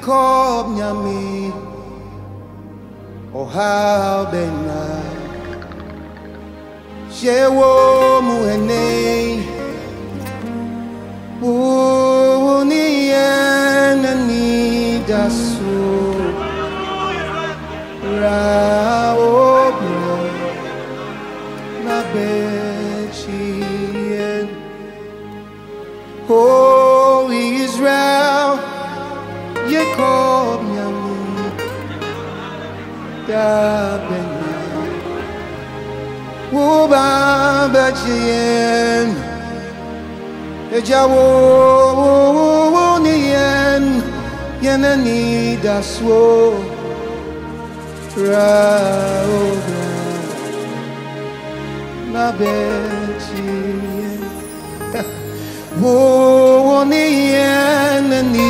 Nyami Oha bena Shewo muhene Uni enani dasu. Ra obro Na Oh Israel Jacob nyami Da bena Uba bechien Eja wo wo wo wo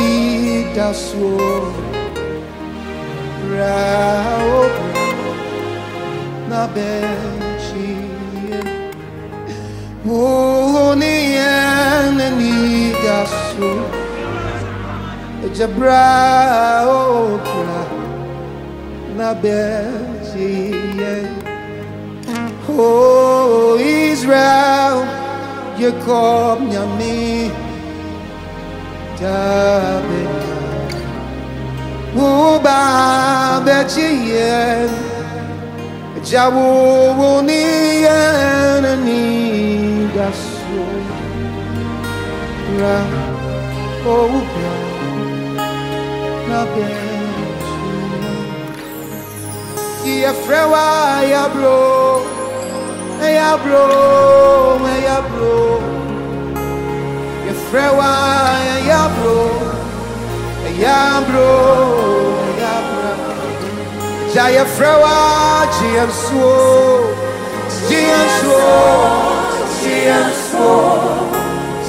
ni daswo ra na bechi wo wo ni yen ni enemy dasu Jabra okra na bezi Oh Israel Jacob nyami Tabena Uba betiye Jawu uniye Nani gasu Ra Oba Na betiye Ki efrewa ya bro Ya bro Ya bro Efrewa ya bro Ya bro, ya bro. Jaya frewa jiansuo jiansuo jiansuo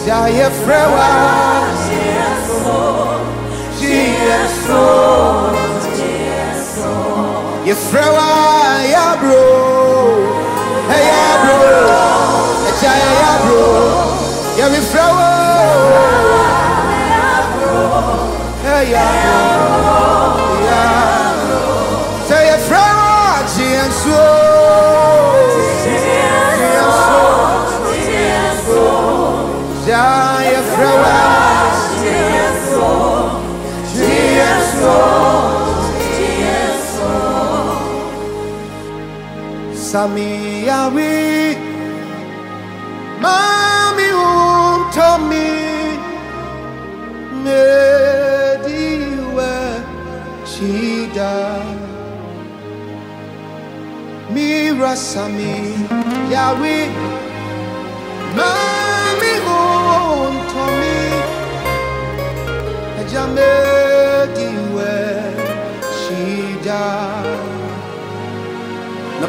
Jaya frewa jiansuo Ye frewa ya bro. Hey ya bro. Jaya ya bro Ya mi frewa Hey ya Sami yawi. Mami um untomi Mediwe Shida. Mira Sami yawi. Mami um untomi Ejamediwe Shida. Na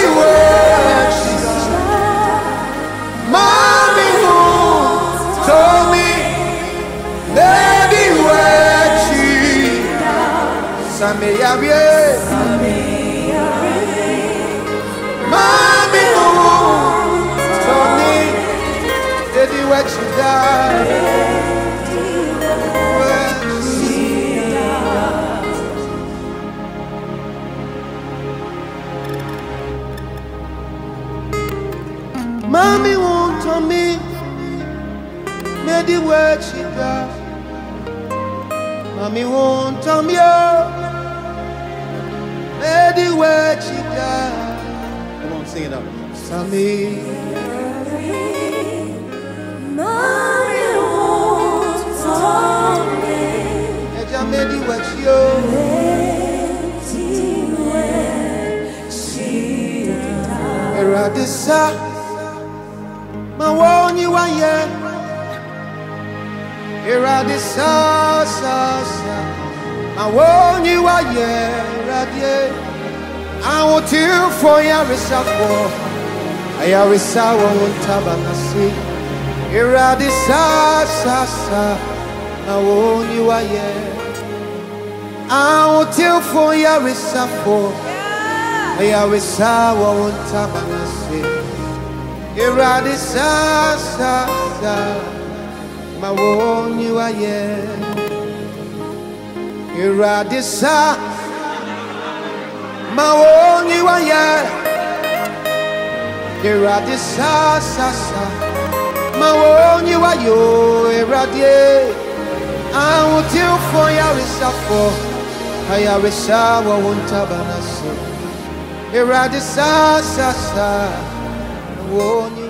Same bien. Mommy won't tell me, anywhere she died. Mommy won't tell me, made the word she does. Mommy won't tell me, oh, Come on, sing it out. Sammy, Mommy won't tell me Eja made the word she oh. Erade sa, ma wo ni wa ye. Erade sa sa sa. Ma wo ni wa ye erade. Àwọn tí ń fọ yarisa fọ. Ayarisa wọn wọn taba na si. Erade sa sa sa. Ma wo ni wa ye. Àwọn tí ń fọ yarisa fọ. Ayarisa wọn wọn taba na si. Erade sa sa sa. Ma wo ni wa ye. Erade sa. Ma wo ni wa ye. Erade sa sa sa. Ma wo ni wa yo. Erade. Àwọn tí ó fọ yarisa fọ. Ayarisa wọn wọn taba na si. Erade sa sa sa. Ma wo ni.